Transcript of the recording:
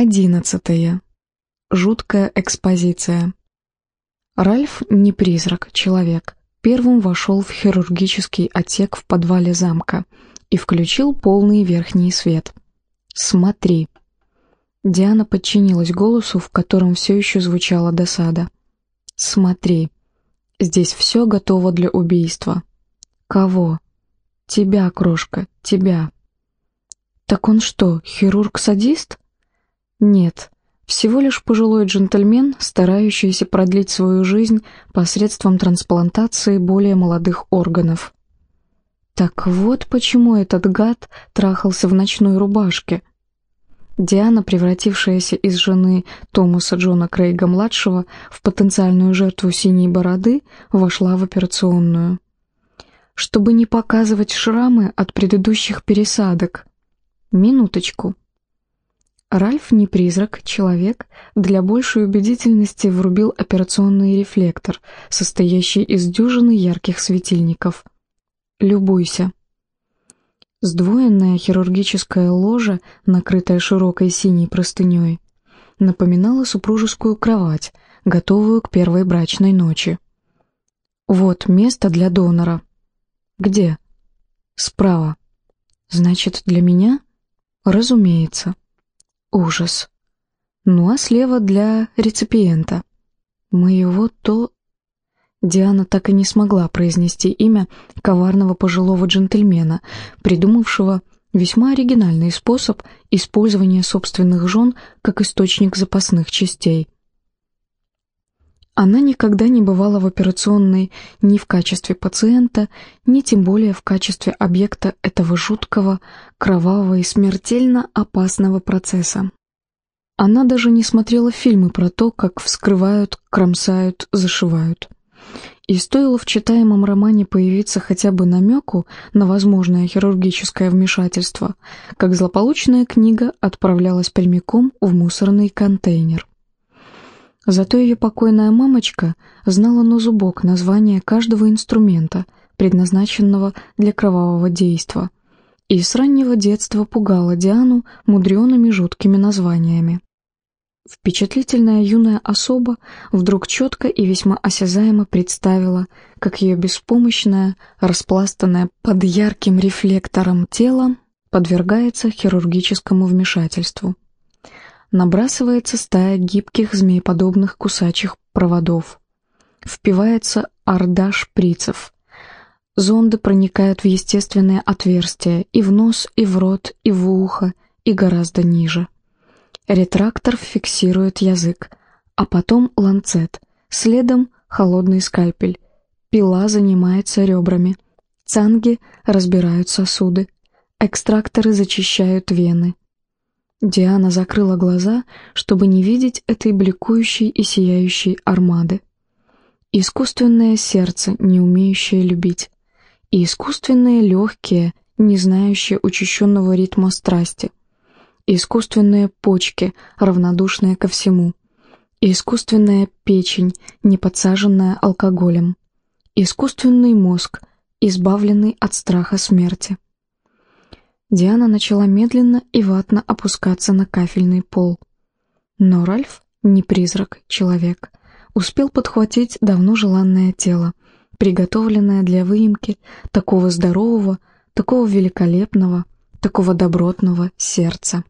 Одиннадцатое. Жуткая экспозиция. Ральф не призрак, человек. Первым вошел в хирургический отсек в подвале замка и включил полный верхний свет. «Смотри». Диана подчинилась голосу, в котором все еще звучала досада. «Смотри. Здесь все готово для убийства». «Кого?» «Тебя, крошка, тебя». «Так он что, хирург-садист?» Нет, всего лишь пожилой джентльмен, старающийся продлить свою жизнь посредством трансплантации более молодых органов. Так вот почему этот гад трахался в ночной рубашке. Диана, превратившаяся из жены Томаса Джона Крейга-младшего в потенциальную жертву синей бороды, вошла в операционную. Чтобы не показывать шрамы от предыдущих пересадок. Минуточку. Ральф не призрак, человек, для большей убедительности врубил операционный рефлектор, состоящий из дюжины ярких светильников. «Любуйся». Сдвоенная хирургическая ложа, накрытая широкой синей простыней, напоминала супружескую кровать, готовую к первой брачной ночи. «Вот место для донора». «Где?» «Справа». «Значит, для меня?» «Разумеется». Ужас. Ну а слева для реципиента. Моего то... Диана так и не смогла произнести имя коварного пожилого джентльмена, придумавшего весьма оригинальный способ использования собственных жен как источник запасных частей. Она никогда не бывала в операционной ни в качестве пациента, ни тем более в качестве объекта этого жуткого, кровавого и смертельно опасного процесса. Она даже не смотрела фильмы про то, как вскрывают, кромсают, зашивают. И стоило в читаемом романе появиться хотя бы намеку на возможное хирургическое вмешательство, как злополучная книга отправлялась прямиком в мусорный контейнер. Зато ее покойная мамочка знала на зубок название каждого инструмента, предназначенного для кровавого действа, и с раннего детства пугала Диану мудреными жуткими названиями. Впечатлительная юная особа вдруг четко и весьма осязаемо представила, как ее беспомощное, распластанное под ярким рефлектором тело подвергается хирургическому вмешательству набрасывается стая гибких змееподобных кусачих проводов. Впивается орда шприцев. Зонды проникают в естественные отверстия и в нос, и в рот, и в ухо, и гораздо ниже. Ретрактор фиксирует язык, а потом ланцет, следом холодный скальпель. Пила занимается ребрами. Цанги разбирают сосуды. Экстракторы зачищают вены. Диана закрыла глаза, чтобы не видеть этой бликующей и сияющей армады. Искусственное сердце, не умеющее любить, и искусственные легкие, не знающие учащенного ритма страсти, искусственные почки, равнодушные ко всему, искусственная печень, не подсаженная алкоголем, искусственный мозг, избавленный от страха смерти. Диана начала медленно и ватно опускаться на кафельный пол. Но Ральф, не призрак, человек, успел подхватить давно желанное тело, приготовленное для выемки такого здорового, такого великолепного, такого добротного сердца.